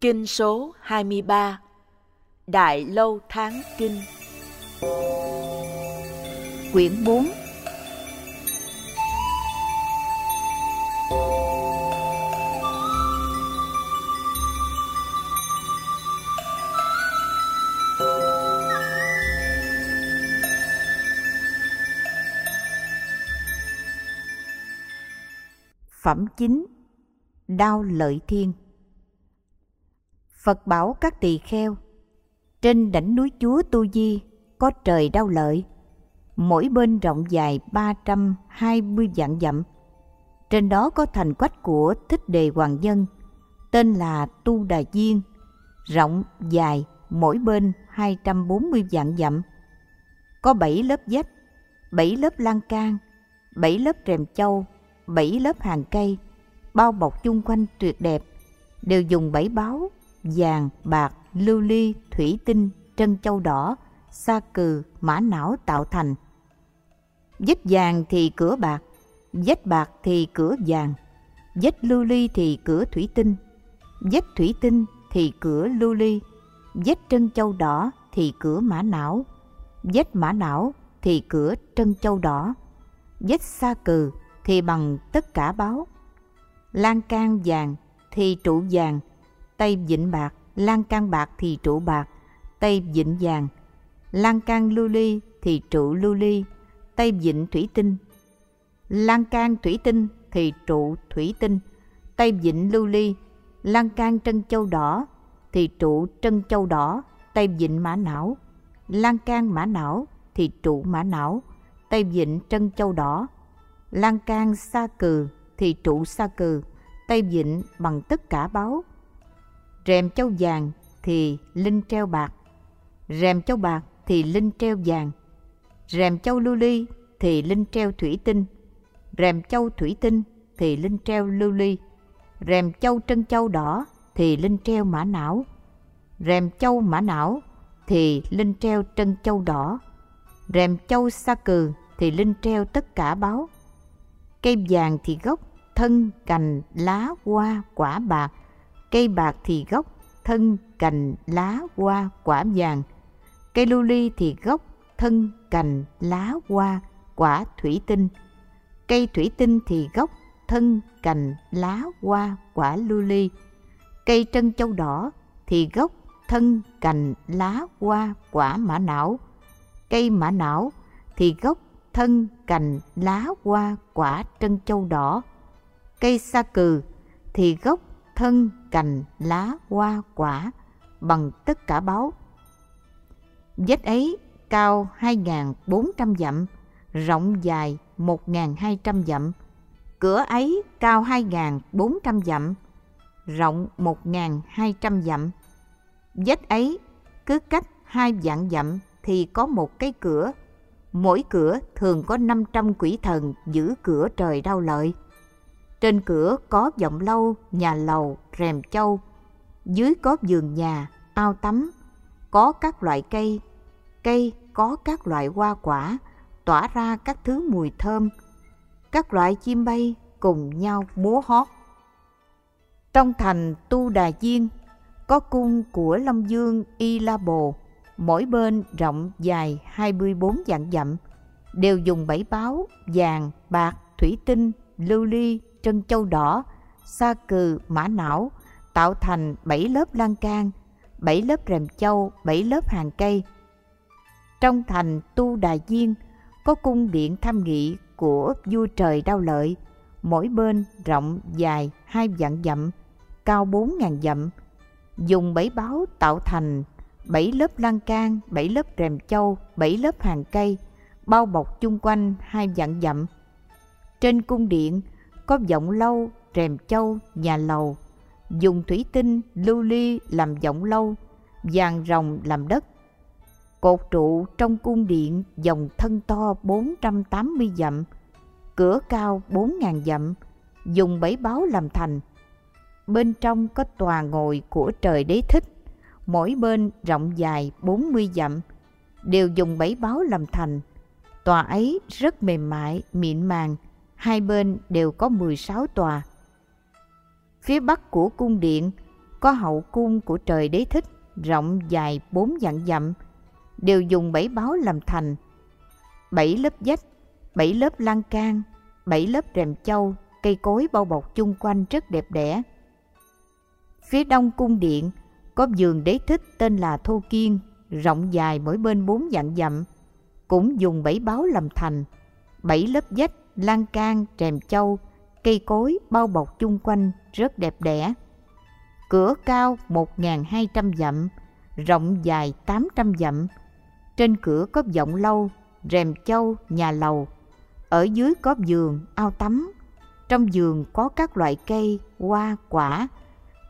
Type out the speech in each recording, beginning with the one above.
Kinh số 23 Đại Lâu Tháng Kinh. Quyển 4 Phẩm 9 Đao lợi thiên. Phật bảo các tỳ kheo, Trên đỉnh núi chúa Tu Di Có trời đau lợi, Mỗi bên rộng dài 320 vạn dặm. Trên đó có thành quách của Thích Đề Hoàng Nhân, Tên là Tu Đà Diên, Rộng dài mỗi bên 240 vạn dặm. Có 7 lớp dách 7 lớp lan can 7 lớp rèm châu 7 lớp hàng cây, bao bọc chung quanh tuyệt đẹp, đều dùng bảy báo vàng bạc lưu ly thủy tinh trân châu đỏ sa cừ mã não tạo thành vết vàng thì cửa bạc vết bạc thì cửa vàng vết lưu ly thì cửa thủy tinh vết thủy tinh thì cửa lưu ly vết trân châu đỏ thì cửa mã não vết mã não thì cửa trân châu đỏ vết sa cừ thì bằng tất cả báo. Lan can vàng thì trụ vàng, tay vịnh bạc, lan can bạc thì trụ bạc, tay vịnh vàng. Lan can lưu ly thì trụ lưu ly, tay vịnh thủy tinh. Lan can thủy tinh thì trụ thủy tinh, tay vịnh lưu ly. Lan can trân châu đỏ thì trụ trân châu đỏ, tay vịnh mã não. Lan can mã não thì trụ mã não, tay vịnh trân châu đỏ, lan can sa cừ thì trụ sa cừ tay vịnh bằng tất cả báu rèm châu vàng thì linh treo bạc. Rèm châu bạc thì linh treo vàng. Rèm châu lưu ly thì linh treo thủy tinh. Rèm châu thủy tinh thì linh treo lưu ly. Rèm châu trân châu đỏ thì linh treo mã não. Rèm châu mã não thì linh treo trân châu đỏ. Rèm châu sa cừ thì linh treo tất cả báo. Cây vàng thì gốc, thân, cành, lá, hoa, quả bạc. Cây bạc thì gốc, thân, cành, lá, hoa, quả vàng. Cây lưu ly thì gốc, thân, cành, lá, hoa, quả thủy tinh. Cây thủy tinh thì gốc, thân, cành, lá, hoa, quả lưu ly. Cây trân châu đỏ thì gốc, thân, cành, lá, hoa, quả mã não. Cây mã não thì gốc, thân, cành, lá, hoa, quả trân châu đỏ. Cây sa cừ thì gốc, thân, cành, lá, hoa, quả bằng tất cả báu. Vết ấy cao 2.400 dặm, rộng dài 1.200 dặm. Cửa ấy cao 2.400 dặm, rộng 1.200 dặm. Vết ấy cứ cách hai vạn dặm thì có một cái cửa Mỗi cửa thường có 500 quỷ thần giữ cửa trời đau lợi. Trên cửa có vọng lâu, nhà lầu, rèm châu. Dưới có giường nhà, ao tắm. Có các loại cây. Cây có các loại hoa quả, tỏa ra các thứ mùi thơm. Các loại chim bay cùng nhau múa hót. Trong thành Tu Đà Diên có cung của Long Dương Y La Bồ mỗi bên rộng dài 24 dặm dặm, đều dùng bảy báo vàng, bạc, thủy tinh, lưu ly, trân châu đỏ, sa cừ, mã não, tạo thành bảy lớp lan can, bảy lớp rèm châu, bảy lớp hàng cây. Trong thành Tu Đà Diên có cung điện tham nghị của vua trời đau lợi, mỗi bên rộng dài hai vạn dặm, cao bốn ngàn dặm, dùng bảy báo tạo thành bảy lớp lan can, bảy lớp rèm châu, bảy lớp hàng cây, bao bọc chung quanh hai vạn dặm. Trên cung điện có vọng lâu, rèm châu, nhà lầu, dùng thủy tinh, lưu ly làm vọng lâu, vàng rồng làm đất. Cột trụ trong cung điện dòng thân to 480 dặm, cửa cao 4.000 dặm, dùng bảy báo làm thành. Bên trong có tòa ngồi của trời đế thích, mỗi bên rộng dài 40 dặm, đều dùng bảy báo làm thành. Tòa ấy rất mềm mại, mịn màng, hai bên đều có 16 tòa. Phía bắc của cung điện có hậu cung của trời đế thích rộng dài bốn dặn dặm, đều dùng bảy báo làm thành. Bảy lớp vách, bảy lớp lan can, bảy lớp rèm châu, cây cối bao bọc chung quanh rất đẹp đẽ. Phía đông cung điện có giường đế thích tên là Thô Kiên, rộng dài mỗi bên bốn dặn dặm, cũng dùng bảy báo làm thành, bảy lớp vách, lan can, rèm châu, cây cối bao bọc chung quanh rất đẹp đẽ. Cửa cao 1.200 dặm, rộng dài 800 dặm. Trên cửa có vọng lâu, rèm châu, nhà lầu. Ở dưới có giường, ao tắm. Trong giường có các loại cây, hoa, quả,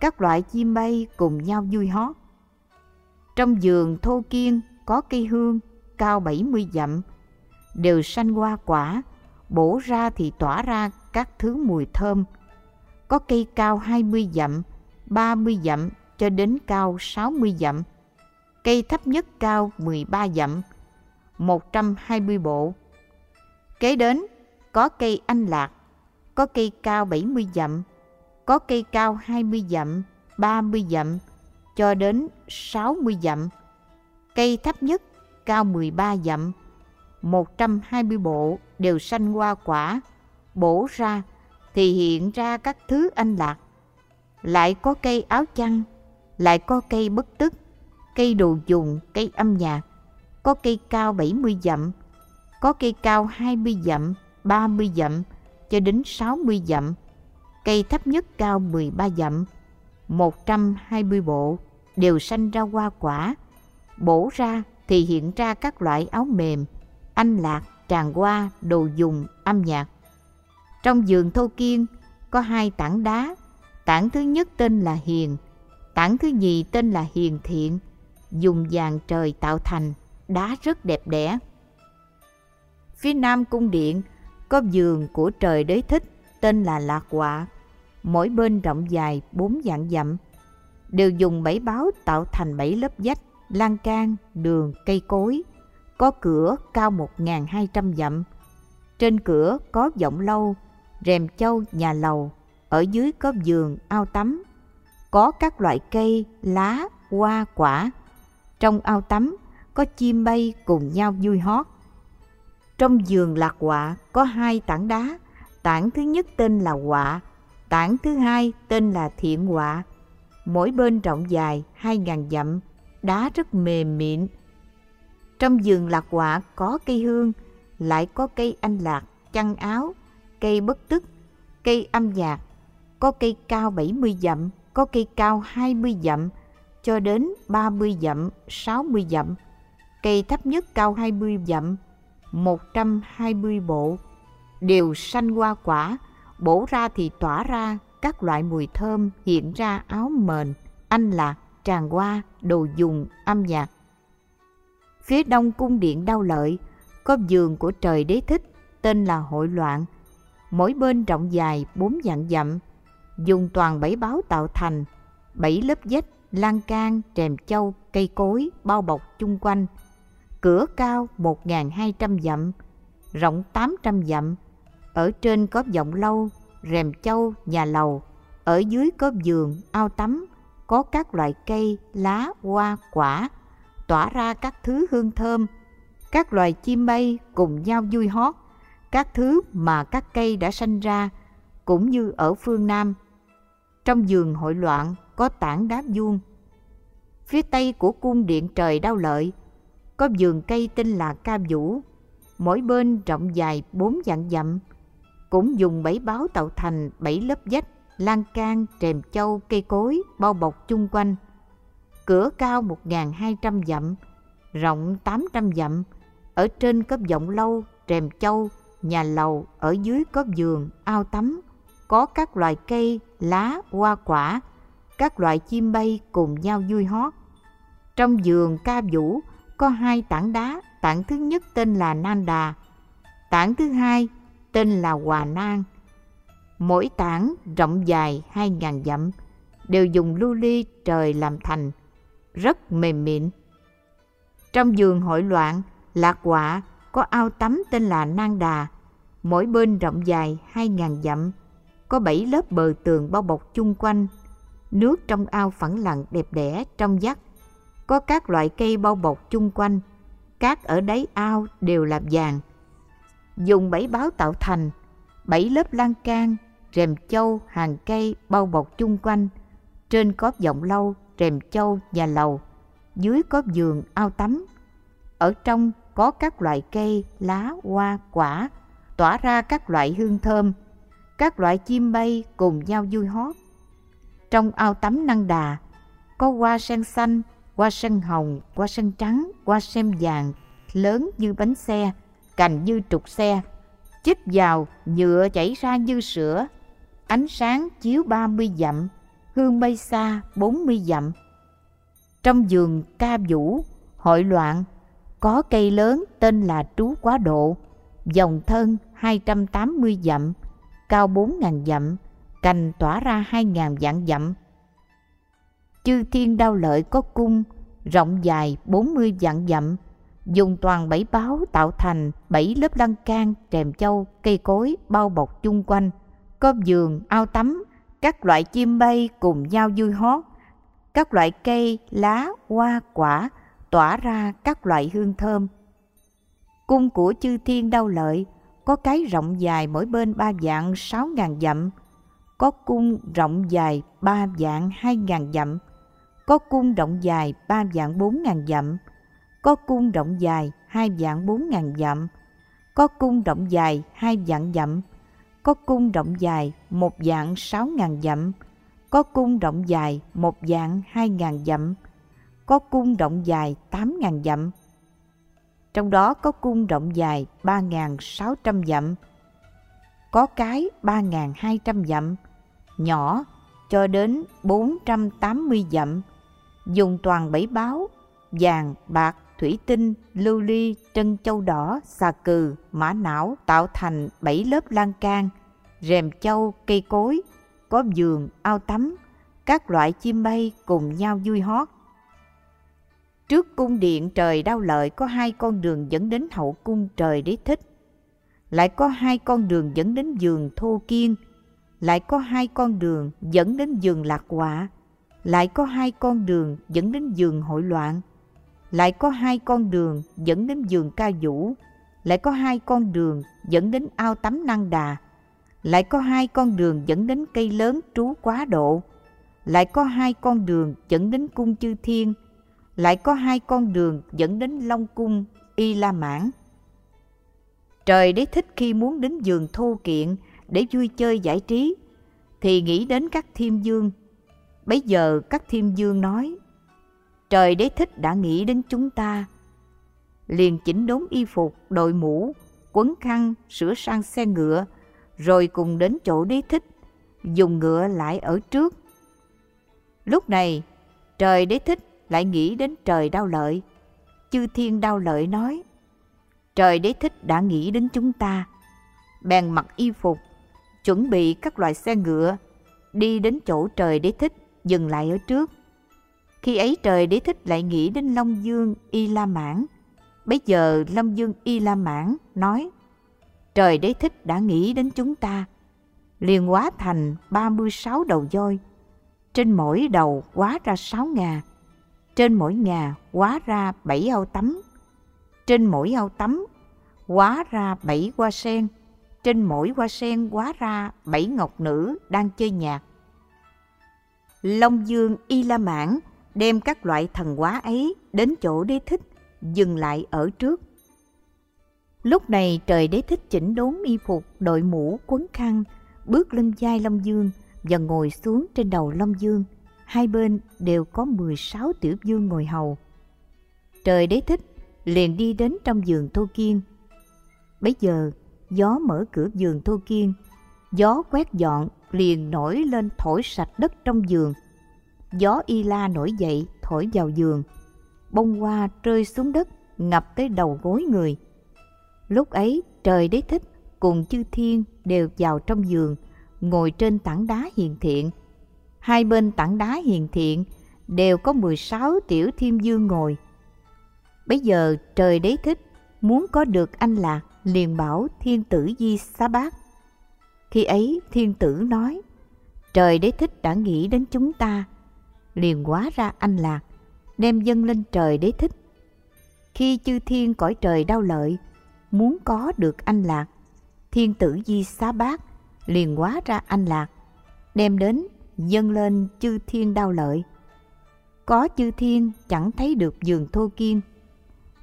các loại chim bay cùng nhau vui hót. Trong giường thô kiên có cây hương cao 70 dặm, đều sanh hoa quả, bổ ra thì tỏa ra các thứ mùi thơm. Có cây cao 20 dặm, 30 dặm cho đến cao 60 dặm. Cây thấp nhất cao 13 dặm, 120 bộ. Kế đến có cây anh lạc, có cây cao 70 dặm, có cây cao 20 dặm, 30 dặm cho đến 60 dặm. Cây thấp nhất cao 13 dặm, 120 bộ đều sanh hoa quả, bổ ra thì hiện ra các thứ anh lạc. Lại có cây áo chăn, lại có cây bất tức, cây đồ dùng, cây âm nhạc, có cây cao 70 dặm, có cây cao 20 dặm, 30 dặm cho đến 60 dặm, cây thấp nhất cao 13 dặm, 120 bộ đều sanh ra hoa quả, bổ ra thì hiện ra các loại áo mềm, anh lạc, tràn qua đồ dùng, âm nhạc. Trong giường thô kiên có hai tảng đá, tảng thứ nhất tên là Hiền, tảng thứ nhì tên là Hiền Thiện, dùng vàng trời tạo thành, đá rất đẹp đẽ. Phía nam cung điện có giường của trời đế thích tên là Lạc quả mỗi bên rộng dài bốn dạng dặm, đều dùng bảy báo tạo thành bảy lớp vách, lan can, đường, cây cối, có cửa cao 1.200 dặm. Trên cửa có vọng lâu, rèm châu nhà lầu, ở dưới có giường, ao tắm, có các loại cây, lá, hoa, quả. Trong ao tắm có chim bay cùng nhau vui hót. Trong giường lạc quạ có hai tảng đá, tảng thứ nhất tên là quạ, tảng thứ hai tên là thiện quạ. Mỗi bên rộng dài hai ngàn dặm, đá rất mềm mịn. Trong giường lạc quạ có cây hương, lại có cây anh lạc, chăn áo, cây bất tức, cây âm nhạc, có cây cao 70 dặm, có cây cao 20 dặm, cho đến 30 dặm, 60 dặm. Cây thấp nhất cao 20 dặm, 120 bộ, đều sanh hoa quả, bổ ra thì tỏa ra các loại mùi thơm hiện ra áo mền, anh lạc, tràng hoa, đồ dùng, âm nhạc. Phía đông cung điện đau lợi, có giường của trời đế thích, tên là hội loạn, mỗi bên rộng dài bốn vạn dặm, dùng toàn bảy báo tạo thành, bảy lớp vách, lan can, rèm châu, cây cối bao bọc chung quanh. Cửa cao 1.200 dặm, rộng 800 dặm, ở trên có vọng lâu, rèm châu, nhà lầu, ở dưới có giường, ao tắm, có các loại cây, lá, hoa, quả, tỏa ra các thứ hương thơm. Các loài chim bay cùng nhau vui hót, các thứ mà các cây đã sanh ra, cũng như ở phương Nam. Trong giường hội loạn có tảng đá vuông. Phía tây của cung điện trời đau lợi, có vườn cây tên là ca vũ, mỗi bên rộng dài bốn vạn dặm, cũng dùng bảy báo tạo thành bảy lớp vách, lan can, trèm châu, cây cối bao bọc chung quanh. Cửa cao 1.200 dặm, rộng 800 dặm, ở trên có vọng lâu, trèm châu, nhà lầu, ở dưới có giường, ao tắm, có các loài cây, lá, hoa quả, các loại chim bay cùng nhau vui hót. Trong giường ca vũ có hai tảng đá, tảng thứ nhất tên là Nan Đà, tảng thứ hai tên là Hòa Nan. Mỗi tảng rộng dài hai ngàn dặm, đều dùng lưu ly trời làm thành, rất mềm mịn. Trong giường hội loạn, lạc quả có ao tắm tên là Nang Đà, mỗi bên rộng dài hai ngàn dặm, có bảy lớp bờ tường bao bọc chung quanh, Nước trong ao phẳng lặng đẹp đẽ trong vắt. Có các loại cây bao bọc chung quanh. Cát ở đáy ao đều là vàng. Dùng bảy báo tạo thành, bảy lớp lan can, rèm châu, hàng cây bao bọc chung quanh. Trên có vọng lâu, rèm châu, và lầu. Dưới có giường, ao tắm. Ở trong có các loại cây, lá, hoa, quả, tỏa ra các loại hương thơm. Các loại chim bay cùng nhau vui hót. Trong ao tắm năng đà, có hoa sen xanh, hoa sen hồng, hoa sen trắng, hoa sen vàng, lớn như bánh xe, cành như trục xe. Chích vào, nhựa chảy ra như sữa, ánh sáng chiếu ba mươi dặm, hương bay xa bốn mươi dặm. Trong vườn ca vũ, hội loạn, có cây lớn tên là Trú Quá Độ, dòng thân 280 dặm, cao 4.000 dặm, cành tỏa ra 2.000 vạn dặm. Chư thiên đao lợi có cung, rộng dài 40 vạn dặm, dùng toàn bảy báo tạo thành bảy lớp lăng can, trèm châu, cây cối bao bọc chung quanh, có giường, ao tắm, các loại chim bay cùng nhau vui hót, các loại cây, lá, hoa, quả tỏa ra các loại hương thơm. Cung của chư thiên đau lợi có cái rộng dài mỗi bên ba vạn sáu ngàn dặm, có cung rộng dài ba vạn hai ngàn dặm, có cung rộng dài ba vạn bốn ngàn dặm, có cung rộng dài hai vạn bốn ngàn dặm, có cung rộng dài hai vạn dặm, có cung rộng dài một vạn sáu ngàn dặm, có cung rộng dài một vạn hai ngàn dặm, có cung rộng dài tám ngàn dặm. Trong đó có cung rộng dài ba ngàn sáu trăm dặm, có cái ba ngàn hai trăm dặm, nhỏ cho đến bốn trăm tám mươi dặm, dùng toàn bảy báo, vàng, bạc, thủy tinh, lưu ly, trân châu đỏ, xà cừ, mã não tạo thành bảy lớp lan can, rèm châu, cây cối, có giường, ao tắm, các loại chim bay cùng nhau vui hót. Trước cung điện trời đau lợi có hai con đường dẫn đến hậu cung trời đế thích. Lại có hai con đường dẫn đến giường thô kiên. Lại có hai con đường dẫn đến giường lạc quả Lại có hai con đường dẫn đến giường hội loạn. Lại có hai con đường dẫn đến giường ca vũ. Lại có hai con đường dẫn đến ao tắm năng đà lại có hai con đường dẫn đến cây lớn trú quá độ, lại có hai con đường dẫn đến cung chư thiên, lại có hai con đường dẫn đến Long cung Y La Mãn. Trời đế thích khi muốn đến giường thô kiện để vui chơi giải trí, thì nghĩ đến các thiên dương. Bấy giờ các thiên dương nói, trời đế thích đã nghĩ đến chúng ta. Liền chỉnh đốn y phục, đội mũ, quấn khăn, sửa sang xe ngựa, rồi cùng đến chỗ đế thích, dùng ngựa lại ở trước. Lúc này, trời đế thích lại nghĩ đến trời đau lợi. Chư thiên đau lợi nói, trời đế thích đã nghĩ đến chúng ta. Bèn mặc y phục, chuẩn bị các loại xe ngựa, đi đến chỗ trời đế thích, dừng lại ở trước. Khi ấy trời đế thích lại nghĩ đến Long Dương Y La Mãn. Bây giờ Long Dương Y La Mãn nói, trời đế thích đã nghĩ đến chúng ta, liền hóa thành 36 đầu voi. Trên mỗi đầu hóa ra 6 ngà, trên mỗi ngà hóa ra 7 ao tắm, trên mỗi ao tắm hóa ra 7 hoa sen, trên mỗi hoa sen hóa ra 7 ngọc nữ đang chơi nhạc. Long Dương Y La Mãn đem các loại thần hóa ấy đến chỗ đế thích, dừng lại ở trước Lúc này trời đế thích chỉnh đốn y phục, đội mũ, quấn khăn, bước lên vai Long Dương và ngồi xuống trên đầu Long Dương. Hai bên đều có 16 tiểu dương ngồi hầu. Trời đế thích liền đi đến trong giường Thô Kiên. Bấy giờ, gió mở cửa giường Thô Kiên. Gió quét dọn liền nổi lên thổi sạch đất trong giường. Gió y la nổi dậy thổi vào giường. Bông hoa rơi xuống đất ngập tới đầu gối người Lúc ấy trời đế thích cùng chư thiên đều vào trong giường, ngồi trên tảng đá hiền thiện. Hai bên tảng đá hiền thiện đều có 16 tiểu thiên dương ngồi. Bây giờ trời đế thích muốn có được anh lạc liền bảo thiên tử di xá bát. Khi ấy thiên tử nói, trời đế thích đã nghĩ đến chúng ta, liền hóa ra anh lạc, đem dâng lên trời đế thích. Khi chư thiên cõi trời đau lợi, muốn có được anh lạc, thiên tử di xá bát liền hóa ra anh lạc, đem đến dâng lên chư thiên đau lợi. Có chư thiên chẳng thấy được giường thô kiên,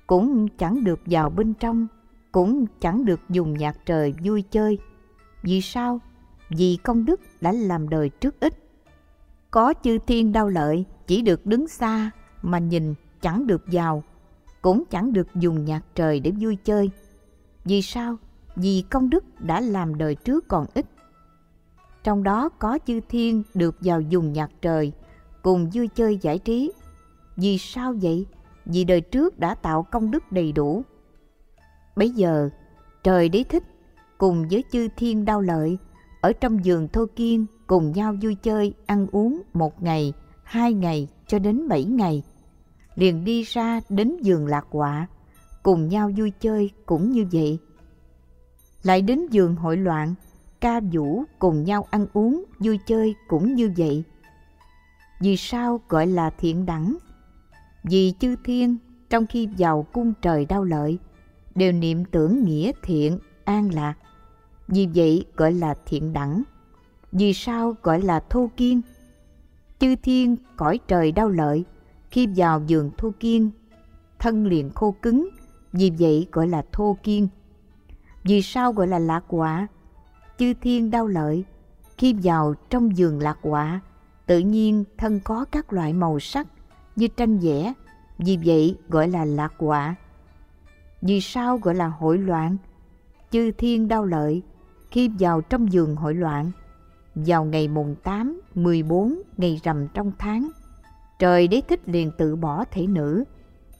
cũng chẳng được vào bên trong, cũng chẳng được dùng nhạc trời vui chơi. Vì sao? Vì công đức đã làm đời trước ích có chư thiên đau lợi chỉ được đứng xa mà nhìn chẳng được vào, cũng chẳng được dùng nhạc trời để vui chơi. Vì sao? Vì công đức đã làm đời trước còn ít. Trong đó có chư thiên được vào dùng nhạc trời, cùng vui chơi giải trí. Vì sao vậy? Vì đời trước đã tạo công đức đầy đủ. Bấy giờ, trời đế thích cùng với chư thiên đau lợi ở trong giường thô kiên cùng nhau vui chơi ăn uống một ngày, hai ngày cho đến bảy ngày. Liền đi ra đến giường lạc quạ, cùng nhau vui chơi cũng như vậy. Lại đến giường hội loạn, ca vũ cùng nhau ăn uống, vui chơi cũng như vậy. Vì sao gọi là thiện đẳng? Vì chư thiên trong khi vào cung trời đau lợi đều niệm tưởng nghĩa thiện, an lạc. Vì vậy gọi là thiện đẳng. Vì sao gọi là thô kiên? Chư thiên cõi trời đau lợi khi vào giường thô kiên, thân liền khô cứng, vì vậy gọi là thô kiên. Vì sao gọi là lạc quả? chư thiên đau lợi khi vào trong giường lạc quả tự nhiên thân có các loại màu sắc như tranh vẽ vì vậy gọi là lạc quả vì sao gọi là hội loạn chư thiên đau lợi khi vào trong giường hội loạn vào ngày mùng 8, 14 ngày rằm trong tháng trời đế thích liền tự bỏ thể nữ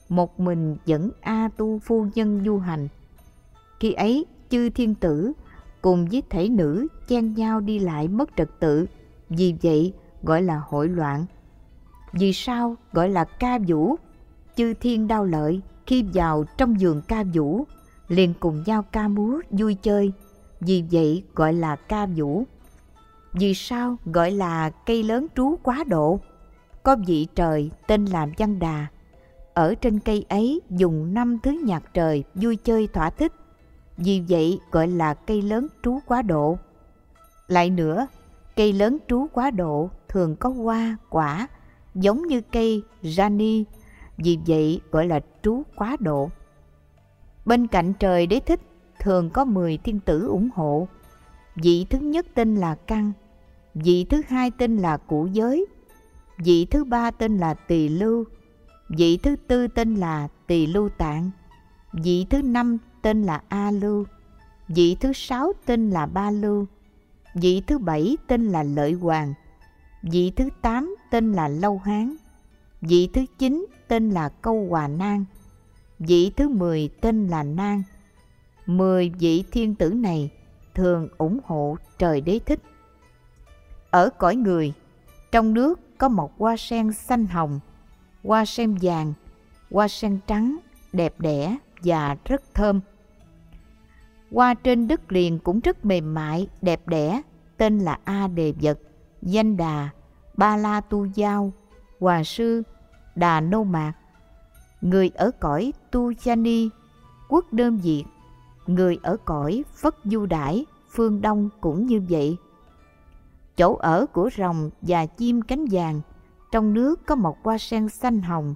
một mình dẫn A tu phu nhân du hành khi ấy chư thiên tử cùng với thể nữ chen nhau đi lại mất trật tự, vì vậy gọi là hội loạn. Vì sao gọi là ca vũ? Chư thiên đau lợi khi vào trong giường ca vũ, liền cùng nhau ca múa vui chơi, vì vậy gọi là ca vũ. Vì sao gọi là cây lớn trú quá độ? Có vị trời tên là Văn Đà. Ở trên cây ấy dùng năm thứ nhạc trời vui chơi thỏa thích vì vậy gọi là cây lớn trú quá độ. Lại nữa, cây lớn trú quá độ thường có hoa, quả, giống như cây rani, vì vậy gọi là trú quá độ. Bên cạnh trời đế thích thường có 10 thiên tử ủng hộ. Vị thứ nhất tên là Căng, vị thứ hai tên là Cụ Giới, vị thứ ba tên là Tỳ Lưu, vị thứ tư tên là Tỳ Lưu Tạng, vị thứ năm tên là A Lưu, vị thứ sáu tên là Ba Lưu, vị thứ bảy tên là Lợi Hoàng, vị thứ tám tên là Lâu Hán, vị thứ chín tên là Câu Hòa Nang, vị thứ mười tên là Nang. Mười vị thiên tử này thường ủng hộ trời đế thích. Ở cõi người, trong nước có một hoa sen xanh hồng, hoa sen vàng, hoa sen trắng, đẹp đẽ và rất thơm. Hoa trên đất liền cũng rất mềm mại, đẹp đẽ, tên là A Đề Vật, Danh Đà, Ba La Tu Giao, Hòa Sư, Đà Nô Mạc. Người ở cõi Tu Chani, quốc đơn diệt, người ở cõi Phất Du Đãi, phương Đông cũng như vậy. Chỗ ở của rồng và chim cánh vàng, trong nước có một hoa sen xanh hồng,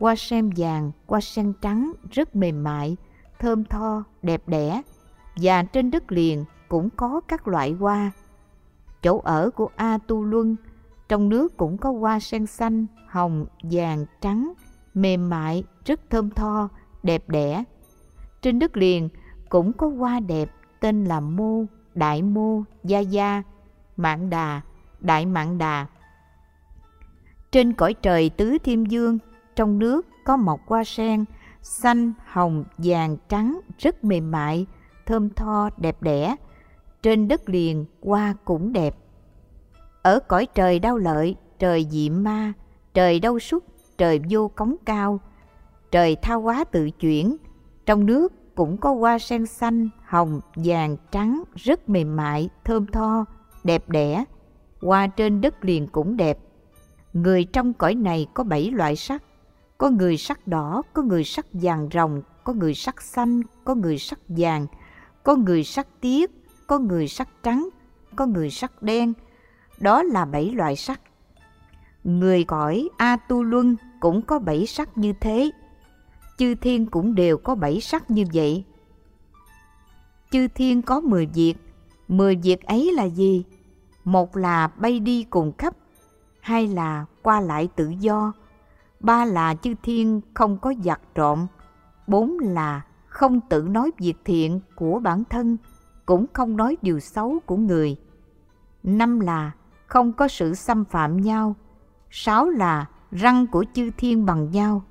hoa sen vàng, hoa sen trắng rất mềm mại, thơm tho, đẹp đẽ, và trên đất liền cũng có các loại hoa. Chỗ ở của A Tu Luân, trong nước cũng có hoa sen xanh, hồng, vàng, trắng, mềm mại, rất thơm tho, đẹp đẽ. Trên đất liền cũng có hoa đẹp tên là Mô, Đại Mô, Gia Gia, mạn Đà, Đại mạn Đà. Trên cõi trời tứ thiên dương, trong nước có một hoa sen xanh, hồng, vàng, trắng rất mềm mại, thơm tho, đẹp đẽ. Trên đất liền hoa cũng đẹp. Ở cõi trời đau lợi, trời diệm ma, trời đau súc, trời vô cống cao, trời thao hóa tự chuyển. Trong nước cũng có hoa sen xanh, hồng, vàng, trắng, rất mềm mại, thơm tho, đẹp đẽ. hoa trên đất liền cũng đẹp. Người trong cõi này có bảy loại sắc, có người sắc đỏ, có người sắc vàng rồng, có người sắc xanh, có người sắc vàng, có người sắc tiết, có người sắc trắng, có người sắc đen. Đó là bảy loại sắc. Người cõi A Tu Luân cũng có bảy sắc như thế. Chư thiên cũng đều có bảy sắc như vậy. Chư thiên có mười việc, mười việc ấy là gì? Một là bay đi cùng khắp, hai là qua lại tự do, ba là chư thiên không có giặc trộm, bốn là không tự nói việc thiện của bản thân, cũng không nói điều xấu của người. Năm là không có sự xâm phạm nhau. Sáu là răng của chư thiên bằng nhau.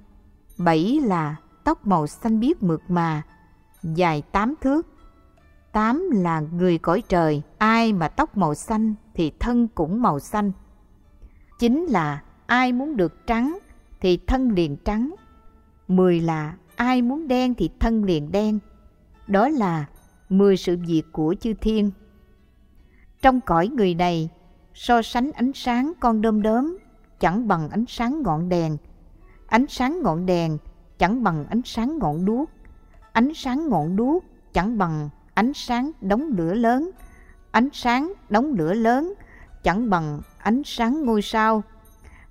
Bảy là tóc màu xanh biếc mượt mà, dài tám thước. Tám là người cõi trời, ai mà tóc màu xanh thì thân cũng màu xanh. Chín là ai muốn được trắng thì thân liền trắng. Mười là ai muốn đen thì thân liền đen. Đó là mười sự việc của chư thiên. Trong cõi người này, so sánh ánh sáng con đom đóm chẳng bằng ánh sáng ngọn đèn. Ánh sáng ngọn đèn chẳng bằng ánh sáng ngọn đuốc. Ánh sáng ngọn đuốc chẳng bằng ánh sáng đống lửa lớn. Ánh sáng đống lửa lớn, chẳng bằng ánh sáng ngôi sao.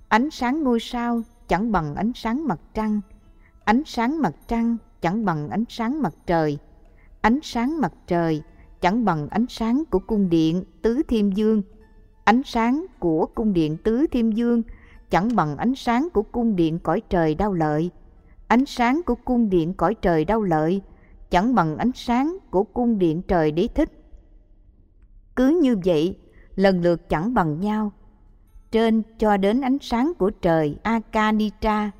Ánh sáng ngôi sao chẳng bằng ánh sáng mặt trăng. Ánh sáng mặt trăng chẳng bằng ánh sáng mặt trời. Ánh sáng mặt trời chẳng bằng ánh sáng của cung điện Tứ Thiên Dương. Ánh sáng của cung điện Tứ Thiên Dương chẳng bằng ánh sáng của cung điện cõi trời đau lợi. Ánh sáng của cung điện cõi trời đau lợi chẳng bằng ánh sáng của cung điện trời đế thích. Cứ như vậy, lần lượt chẳng bằng nhau. Trên cho đến ánh sáng của trời Akanitra,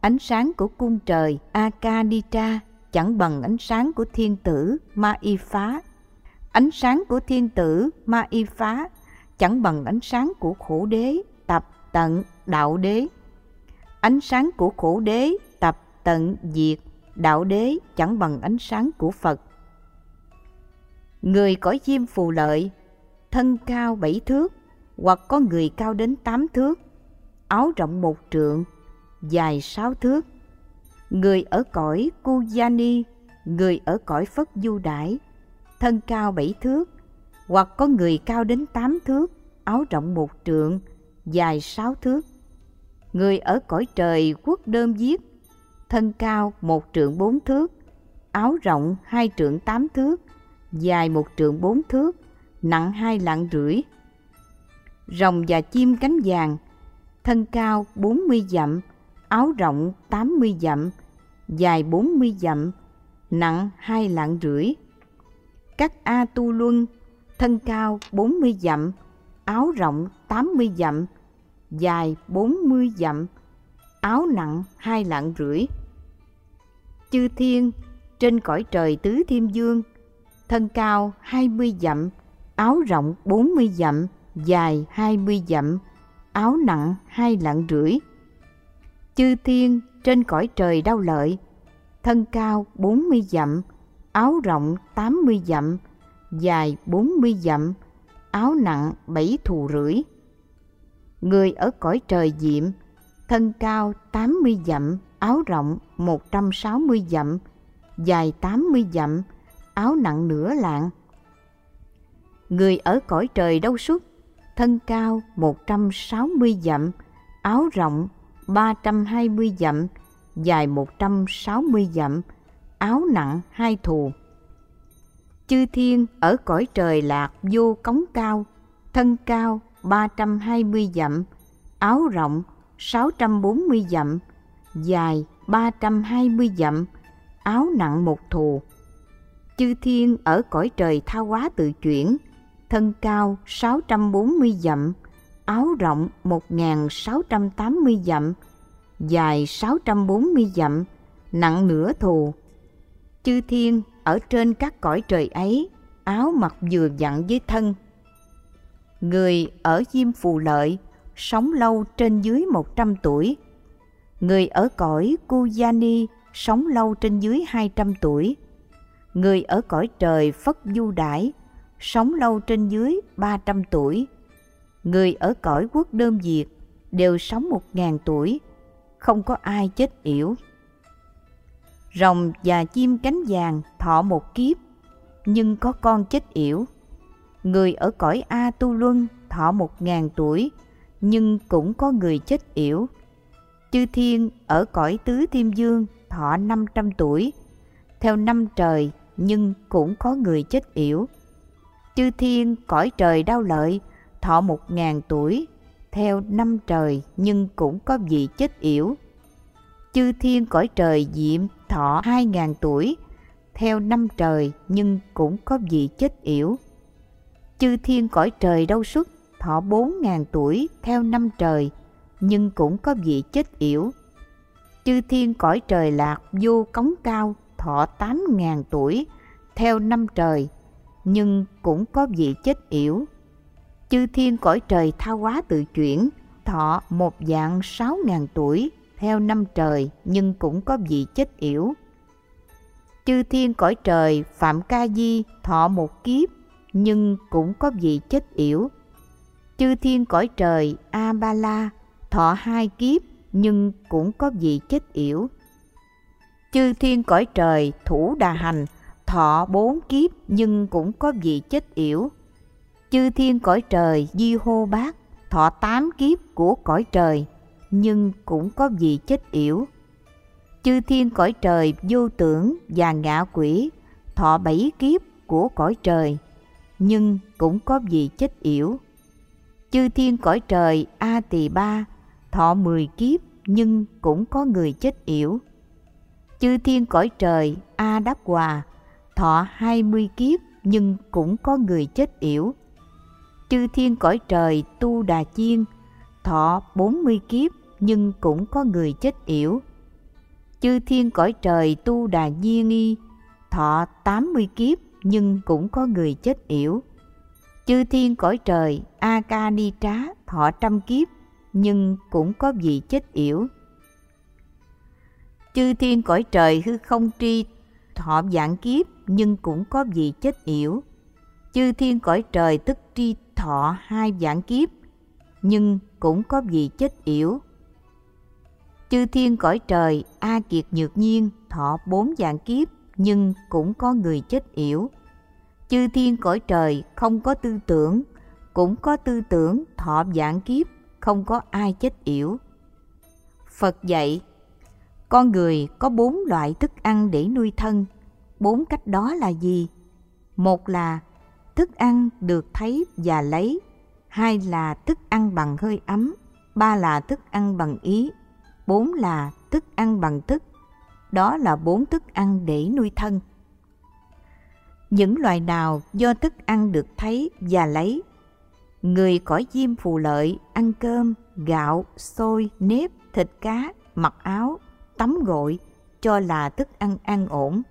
ánh sáng của cung trời Akanitra chẳng bằng ánh sáng của thiên tử Ma Y Phá. Ánh sáng của thiên tử Ma Y Phá chẳng bằng ánh sáng của khổ đế tập tận đạo đế. Ánh sáng của khổ đế tập tận diệt đạo đế chẳng bằng ánh sáng của Phật. Người cõi diêm phù lợi, thân cao bảy thước, hoặc có người cao đến tám thước, áo rộng một trượng, dài sáu thước. Người ở cõi Kujani, người ở cõi Phất Du Đãi, thân cao bảy thước, hoặc có người cao đến tám thước, áo rộng một trượng, dài sáu thước. Người ở cõi trời quốc đơm viết, thân cao một trượng bốn thước, áo rộng hai trượng tám thước, dài một trượng bốn thước, nặng hai lạng rưỡi. Rồng và chim cánh vàng, thân cao bốn mươi dặm, áo rộng tám mươi dặm, dài bốn mươi dặm, nặng hai lạng rưỡi. Các A Tu Luân, thân cao bốn mươi dặm, áo rộng tám mươi dặm, dài bốn mươi dặm, áo nặng hai lạng rưỡi. Chư thiên trên cõi trời tứ thiên dương, thân cao hai mươi dặm, áo rộng bốn mươi dặm, dài hai mươi dặm, áo nặng hai lạng rưỡi. Chư thiên trên cõi trời đau lợi, thân cao bốn mươi dặm, áo rộng tám mươi dặm, dài bốn mươi dặm, áo nặng bảy thù rưỡi. Người ở cõi trời diệm, thân cao tám mươi dặm, áo rộng một trăm sáu mươi dặm, dài tám mươi dặm, áo nặng nửa lạng. Người ở cõi trời đâu xuất, thân cao một trăm sáu mươi dặm, áo rộng ba trăm hai mươi dặm, dài một trăm sáu mươi dặm, áo nặng hai thù. Chư thiên ở cõi trời lạc vô cống cao, thân cao ba trăm hai mươi dặm, áo rộng sáu trăm bốn mươi dặm, dài ba trăm hai mươi dặm, áo nặng một thù. Chư thiên ở cõi trời tha hóa tự chuyển, thân cao sáu trăm bốn mươi dặm, áo rộng một sáu trăm tám mươi dặm, dài sáu trăm bốn mươi dặm, nặng nửa thù. Chư thiên ở trên các cõi trời ấy, áo mặc vừa dặn với thân. Người ở Diêm Phù Lợi sống lâu trên dưới một trăm tuổi. Người ở cõi Kujani sống lâu trên dưới hai trăm tuổi. Người ở cõi trời Phất Du Đãi sống lâu trên dưới ba trăm tuổi. Người ở cõi quốc đơm diệt đều sống một ngàn tuổi, không có ai chết yểu. Rồng và chim cánh vàng thọ một kiếp, nhưng có con chết yểu. Người ở cõi A Tu Luân thọ một ngàn tuổi, nhưng cũng có người chết yểu. Chư thiên ở cõi tứ thiên dương thọ 500 tuổi, theo năm trời nhưng cũng có người chết yểu. Chư thiên cõi trời đau lợi thọ một ngàn tuổi, theo năm trời nhưng cũng có vị chết yểu. Chư thiên cõi trời diệm thọ hai ngàn tuổi, theo năm trời nhưng cũng có vị chết yểu. Chư thiên cõi trời đau xuất thọ bốn ngàn tuổi theo năm trời, nhưng cũng có vị chết yểu. Chư thiên cõi trời lạc vô cống cao thọ tám ngàn tuổi theo năm trời, nhưng cũng có vị chết yểu. Chư thiên cõi trời tha hóa tự chuyển, thọ một dạng sáu ngàn tuổi theo năm trời, nhưng cũng có vị chết yểu. Chư thiên cõi trời phạm ca di thọ một kiếp, nhưng cũng có vị chết yểu. Chư thiên cõi trời A Ba La thọ hai kiếp, nhưng cũng có vị chết yểu. Chư thiên cõi trời, thủ đà hành, thọ bốn kiếp, nhưng cũng có vị chết yểu. Chư thiên cõi trời, di hô bát, thọ tám kiếp của cõi trời, nhưng cũng có vị chết yểu. Chư thiên cõi trời, vô tưởng và ngạ quỷ, thọ bảy kiếp của cõi trời, nhưng cũng có vị chết yểu. Chư thiên cõi trời, A Tỳ Ba thọ mười kiếp, nhưng cũng có người chết yểu. Chư thiên cõi trời, A Đáp Hòa, thọ hai mươi kiếp, nhưng cũng có người chết yểu. Chư thiên cõi trời, Tu Đà Chiên, thọ bốn mươi kiếp, nhưng cũng có người chết yểu. Chư thiên cõi trời, Tu Đà Nhiên Y, thọ tám mươi kiếp, nhưng cũng có người chết yểu. Chư thiên cõi trời, A Ca Ni Trá, thọ trăm kiếp nhưng cũng có vị chết yểu. Chư thiên cõi trời hư không tri thọ dạng kiếp nhưng cũng có vị chết yểu. Chư thiên cõi trời tức tri thọ hai dạng kiếp nhưng cũng có vị chết yểu. Chư thiên cõi trời A Kiệt Nhược Nhiên thọ bốn dạng kiếp nhưng cũng có người chết yểu. Chư thiên cõi trời không có tư tưởng, cũng có tư tưởng thọ dạng kiếp, không có ai chết yểu. Phật dạy, con người có bốn loại thức ăn để nuôi thân. Bốn cách đó là gì? Một là thức ăn được thấy và lấy. Hai là thức ăn bằng hơi ấm. Ba là thức ăn bằng ý. Bốn là thức ăn bằng thức. Đó là bốn thức ăn để nuôi thân. Những loài nào do thức ăn được thấy và lấy Người cõi chim phù lợi ăn cơm, gạo, xôi, nếp, thịt cá, mặc áo, tắm gội cho là thức ăn an ổn.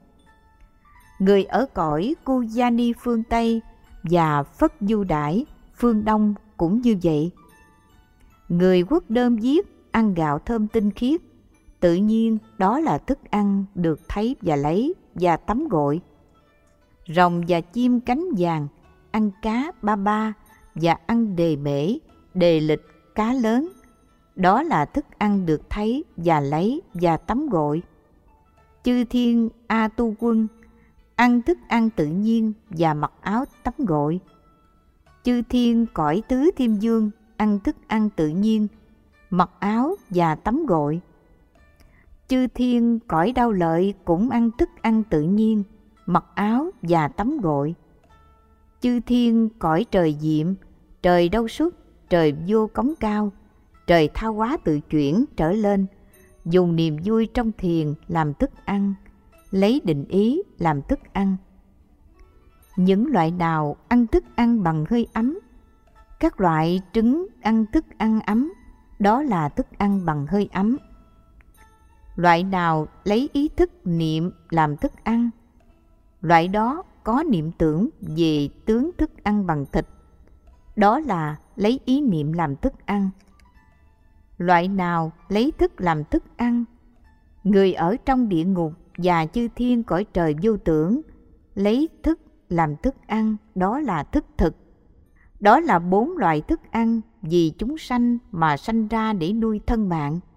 Người ở cõi Kujani phương Tây và Phất Du Đãi phương Đông cũng như vậy. Người quốc đơm giết ăn gạo thơm tinh khiết, tự nhiên đó là thức ăn được thấy và lấy và tắm gội. Rồng và chim cánh vàng ăn cá ba ba và ăn đề bể, đề lịch, cá lớn. Đó là thức ăn được thấy và lấy và tắm gội. Chư thiên A Tu Quân ăn thức ăn tự nhiên và mặc áo tắm gội. Chư thiên cõi tứ thiên dương ăn thức ăn tự nhiên, mặc áo và tắm gội. Chư thiên cõi đau lợi cũng ăn thức ăn tự nhiên, mặc áo và tắm gội. Chư thiên cõi trời diệm, trời đâu suốt, trời vô cống cao, trời tha hóa tự chuyển trở lên, dùng niềm vui trong thiền làm thức ăn, lấy định ý làm thức ăn. Những loại nào ăn thức ăn bằng hơi ấm, các loại trứng ăn thức ăn ấm, đó là thức ăn bằng hơi ấm. Loại nào lấy ý thức niệm làm thức ăn, loại đó có niệm tưởng về tướng thức ăn bằng thịt, đó là lấy ý niệm làm thức ăn. Loại nào lấy thức làm thức ăn, người ở trong địa ngục và chư thiên cõi trời vô tưởng lấy thức làm thức ăn đó là thức thực. Đó là bốn loại thức ăn vì chúng sanh mà sanh ra để nuôi thân mạng –